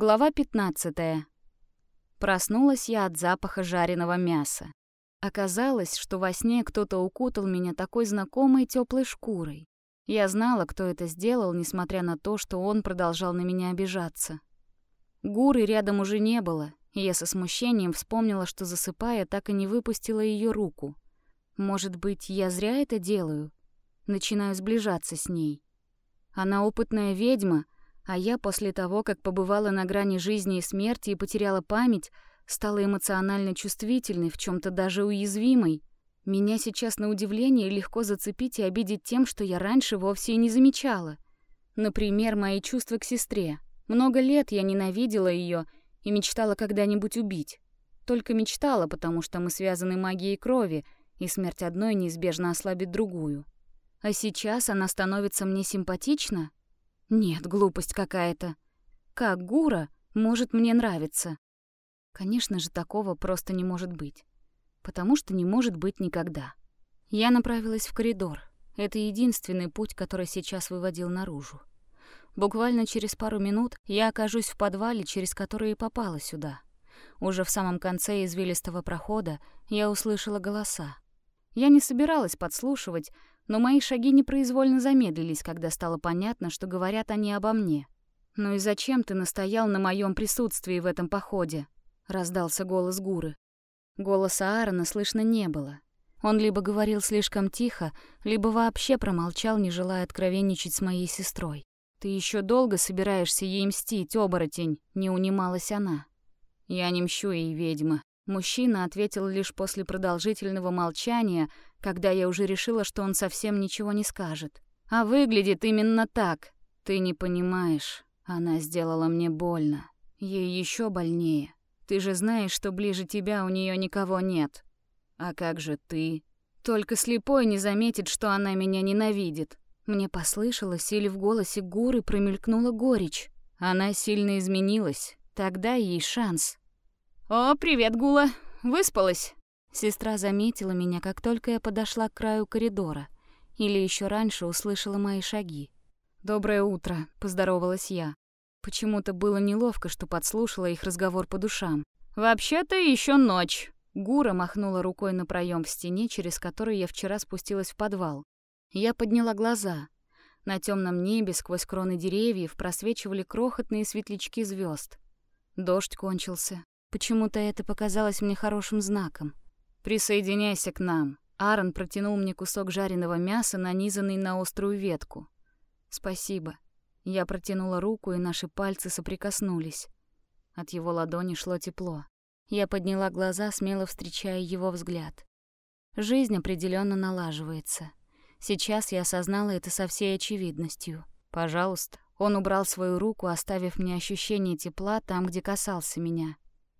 Глава 15. Проснулась я от запаха жареного мяса. Оказалось, что во сне кто-то укутал меня такой знакомой теплой шкурой. Я знала, кто это сделал, несмотря на то, что он продолжал на меня обижаться. Гуры рядом уже не было, и я со смущением вспомнила, что засыпая, так и не выпустила ее руку. Может быть, я зря это делаю? Начинаю сближаться с ней. Она опытная ведьма — а я после того, как побывала на грани жизни и смерти и потеряла память, стала эмоционально чувствительной, в чем то даже уязвимой. Меня сейчас на удивление легко зацепить и обидеть тем, что я раньше вовсе и не замечала. Например, мои чувства к сестре. Много лет я ненавидела ее и мечтала когда-нибудь убить. Только мечтала, потому что мы связаны магией крови, и смерть одной неизбежно ослабит другую. А сейчас она становится мне симпатична, нет, глупость какая-то. Как Гура может мне нравиться? Конечно же, такого просто не может быть. Потому что не может быть никогда. Я направилась в коридор. Это единственный путь, который сейчас выводил наружу. Буквально через пару минут я окажусь в подвале, через который и попала сюда. Уже в самом конце извилистого прохода я услышала голоса. Я не собиралась подслушивать, но мои шаги непроизвольно замедлились, когда стало понятно, что говорят они обо мне. «Ну и зачем ты настоял на моем присутствии в этом походе?» — раздался голос Гуры. Голоса Аарона слышно не было. Он либо говорил слишком тихо, либо вообще промолчал, не желая откровенничать с моей сестрой. «Ты еще долго собираешься ей мстить, оборотень?» — не унималась она. «Я не мщу ей, ведьма», Мужчина ответил лишь после продолжительного молчания, когда я уже решила, что он совсем ничего не скажет. А выглядит именно так. Ты не понимаешь. Она сделала мне больно. Ей еще больнее. Ты же знаешь, что ближе тебя у нее никого нет. А как же ты? Только слепой не заметит, что она меня ненавидит. Мне послышалось, или в голосе Гуры промелькнула горечь. Она сильно изменилась. Тогда ей шанс. «О, привет, Гула! Выспалась?» Сестра заметила меня, как только я подошла к краю коридора. Или еще раньше услышала мои шаги. «Доброе утро», — поздоровалась я. Почему-то было неловко, что подслушала их разговор по душам. «Вообще-то еще ночь». Гура махнула рукой на проем в стене, через который я вчера спустилась в подвал. Я подняла глаза. На темном небе сквозь кроны деревьев просвечивали крохотные светлячки звезд. Дождь кончился. Почему-то это показалось мне хорошим знаком. «Присоединяйся к нам». Аарон протянул мне кусок жареного мяса, нанизанный на острую ветку. «Спасибо». Я протянула руку, и наши пальцы соприкоснулись. От его ладони шло тепло. Я подняла глаза, смело встречая его взгляд. Жизнь определенно налаживается. Сейчас я осознала это со всей очевидностью. «Пожалуйста». Он убрал свою руку, оставив мне ощущение тепла там, где касался меня.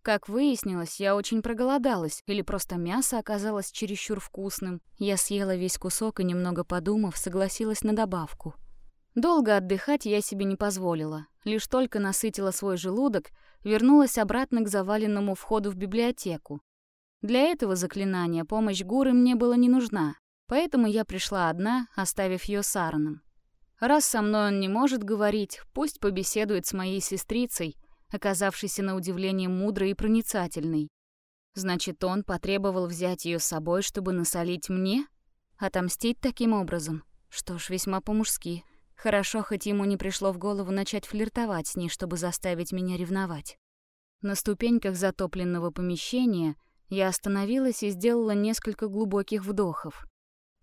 Как выяснилось, я очень проголодалась, или просто мясо оказалось чересчур вкусным. Я съела весь кусок и, немного подумав, согласилась на добавку. Долго отдыхать я себе не позволила. Лишь только насытила свой желудок, вернулась обратно к заваленному входу в библиотеку. Для этого заклинания помощь Гуры мне была не нужна, поэтому я пришла одна, оставив ее с Аароном. Раз со мной он не может говорить, пусть побеседует с моей сестрицей — оказавшийся на удивление мудрой и проницательной. Значит, он потребовал взять ее с собой, чтобы насолить мне? Отомстить таким образом? Что ж, весьма по-мужски. Хорошо, хоть ему не пришло в голову начать флиртовать с ней, чтобы заставить меня ревновать. На ступеньках затопленного помещения я остановилась и сделала несколько глубоких вдохов.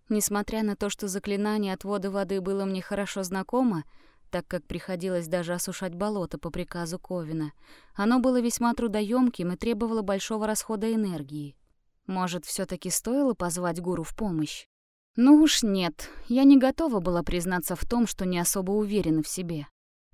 Несмотря на то, что заклинание отвода воды было мне хорошо знакомо, так как приходилось даже осушать болото по приказу Ковина. Оно было весьма трудоемким и требовало большого расхода энергии. Может, все таки стоило позвать гуру в помощь? Ну уж нет, я не готова была признаться в том, что не особо уверена в себе.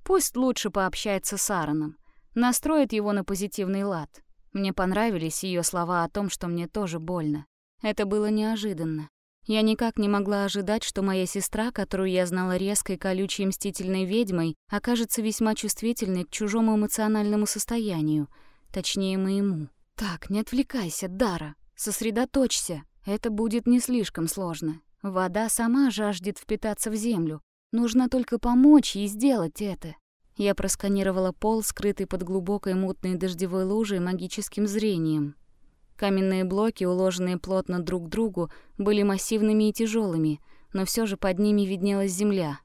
Пусть лучше пообщается с Аароном, настроит его на позитивный лад. Мне понравились ее слова о том, что мне тоже больно. Это было неожиданно. Я никак не могла ожидать, что моя сестра, которую я знала резкой, колючей, мстительной ведьмой, окажется весьма чувствительной к чужому эмоциональному состоянию, точнее, моему. Так, не отвлекайся, Дара, сосредоточься. Это будет не слишком сложно. Вода сама жаждет впитаться в землю. Нужно только помочь ей сделать это. Я просканировала пол, скрытый под глубокой мутной дождевой лужей магическим зрением. Каменные блоки, уложенные плотно друг к другу, были массивными и тяжелыми, но все же под ними виднелась земля.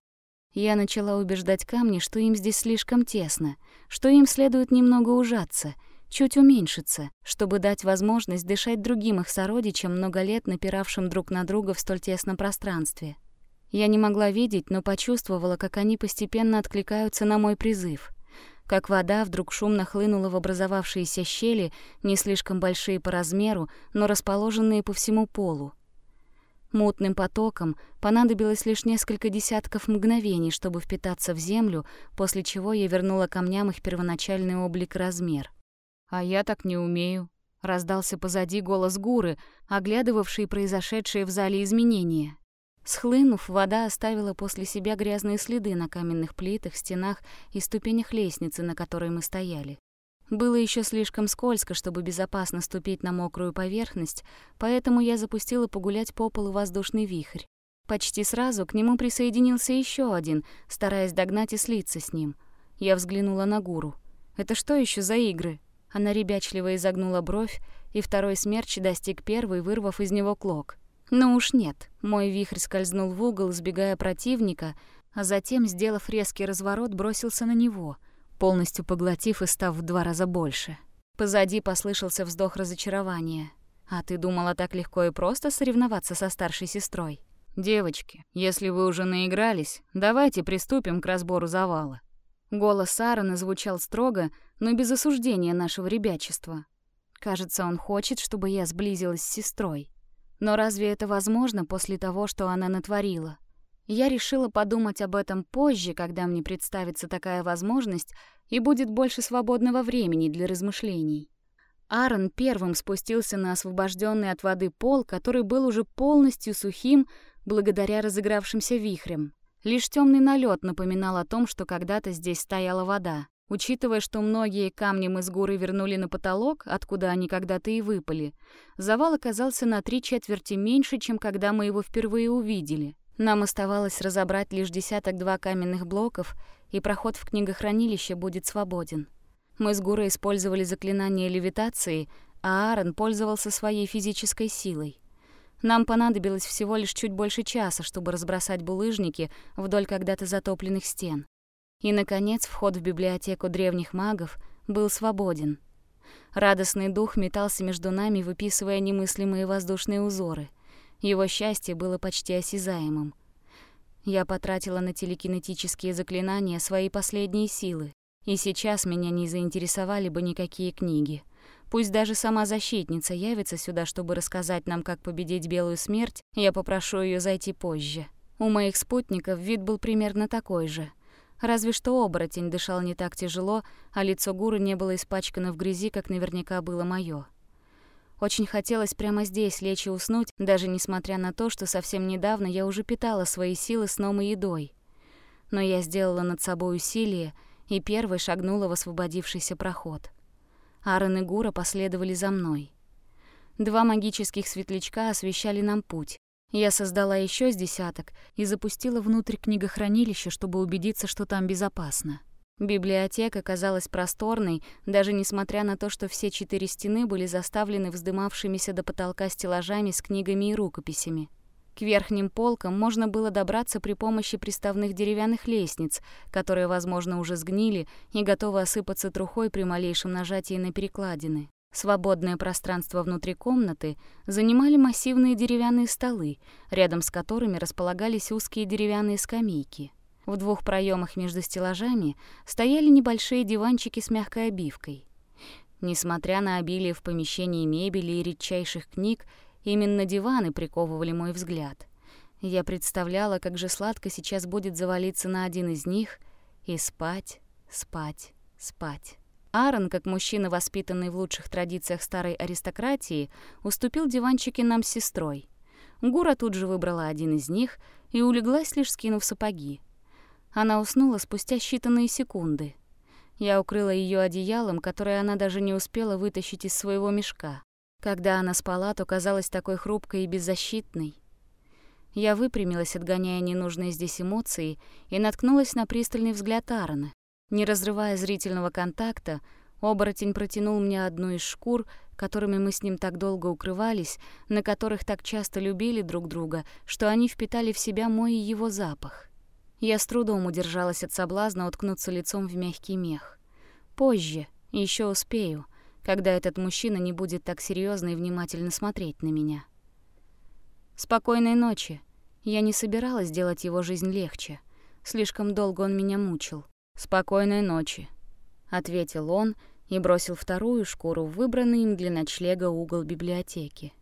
Я начала убеждать камни, что им здесь слишком тесно, что им следует немного ужаться, чуть уменьшиться, чтобы дать возможность дышать другим их сородичам, много лет напиравшим друг на друга в столь тесном пространстве. Я не могла видеть, но почувствовала, как они постепенно откликаются на мой призыв. Как вода вдруг шумно хлынула в образовавшиеся щели, не слишком большие по размеру, но расположенные по всему полу. Мутным потоком понадобилось лишь несколько десятков мгновений, чтобы впитаться в землю, после чего я вернула камням их первоначальный облик и размер. «А я так не умею», — раздался позади голос Гуры, оглядывавший произошедшие в зале изменения. Схлынув, вода оставила после себя грязные следы на каменных плитах, стенах и ступенях лестницы, на которой мы стояли. Было еще слишком скользко, чтобы безопасно ступить на мокрую поверхность, поэтому я запустила погулять по полу воздушный вихрь. Почти сразу к нему присоединился еще один, стараясь догнать и слиться с ним. Я взглянула на гуру. «Это что еще за игры?» Она ребячливо изогнула бровь, и второй смерч достиг первый, вырвав из него клок. Но уж нет. Мой вихрь скользнул в угол, сбегая противника, а затем, сделав резкий разворот, бросился на него, полностью поглотив и став в два раза больше. Позади послышался вздох разочарования. «А ты думала так легко и просто соревноваться со старшей сестрой?» «Девочки, если вы уже наигрались, давайте приступим к разбору завала». Голос Аарона звучал строго, но без осуждения нашего ребячества. Кажется, он хочет, чтобы я сблизилась с сестрой. Но разве это возможно после того, что она натворила? Я решила подумать об этом позже, когда мне представится такая возможность и будет больше свободного времени для размышлений. Аарон первым спустился на освобожденный от воды пол, который был уже полностью сухим благодаря разыгравшимся вихрям. Лишь темный налет напоминал о том, что когда-то здесь стояла вода. Учитывая, что многие камни мы с горы вернули на потолок, откуда они когда-то и выпали, завал оказался на три четверти меньше, чем когда мы его впервые увидели. Нам оставалось разобрать лишь десяток-два каменных блоков, и проход в книгохранилище будет свободен. Мы с Гурой использовали заклинание левитации, а Аарон пользовался своей физической силой. Нам понадобилось всего лишь чуть больше часа, чтобы разбросать булыжники вдоль когда-то затопленных стен. И, наконец, вход в библиотеку древних магов был свободен. Радостный дух метался между нами, выписывая немыслимые воздушные узоры. Его счастье было почти осязаемым. Я потратила на телекинетические заклинания свои последние силы, и сейчас меня не заинтересовали бы никакие книги. Пусть даже сама защитница явится сюда, чтобы рассказать нам, как победить белую смерть, я попрошу ее зайти позже. У моих спутников вид был примерно такой же. Разве что оборотень дышал не так тяжело, а лицо Гуры не было испачкано в грязи, как наверняка было моё. Очень хотелось прямо здесь лечь и уснуть, даже несмотря на то, что совсем недавно я уже питала свои силы сном и едой. Но я сделала над собой усилие и первой шагнула в освободившийся проход. Аарон и Гура последовали за мной. Два магических светлячка освещали нам путь. Я создала еще с десяток и запустила внутрь книгохранилища, чтобы убедиться, что там безопасно. Библиотека казалась просторной, даже несмотря на то, что все четыре стены были заставлены вздымавшимися до потолка стеллажами с книгами и рукописями. К верхним полкам можно было добраться при помощи приставных деревянных лестниц, которые, возможно, уже сгнили и готовы осыпаться трухой при малейшем нажатии на перекладины. Свободное пространство внутри комнаты занимали массивные деревянные столы, рядом с которыми располагались узкие деревянные скамейки. В двух проемах между стеллажами стояли небольшие диванчики с мягкой обивкой. Несмотря на обилие в помещении мебели и редчайших книг, именно диваны приковывали мой взгляд. Я представляла, как же сладко сейчас будет завалиться на один из них и спать, спать, спать. Аарон, как мужчина, воспитанный в лучших традициях старой аристократии, уступил диванчики нам с сестрой. Гура тут же выбрала один из них и улеглась, лишь скинув сапоги. Она уснула спустя считанные секунды. Я укрыла ее одеялом, которое она даже не успела вытащить из своего мешка. Когда она спала, то казалась такой хрупкой и беззащитной. Я выпрямилась, отгоняя ненужные здесь эмоции, и наткнулась на пристальный взгляд Аарона. Не разрывая зрительного контакта, оборотень протянул мне одну из шкур, которыми мы с ним так долго укрывались, на которых так часто любили друг друга, что они впитали в себя мой и его запах. Я с трудом удержалась от соблазна уткнуться лицом в мягкий мех. Позже, еще успею, когда этот мужчина не будет так серьезно и внимательно смотреть на меня. Спокойной ночи. Я не собиралась делать его жизнь легче. Слишком долго он меня мучил. Спокойной ночи, ответил он и бросил вторую шкуру в выбранный им для ночлега угол библиотеки.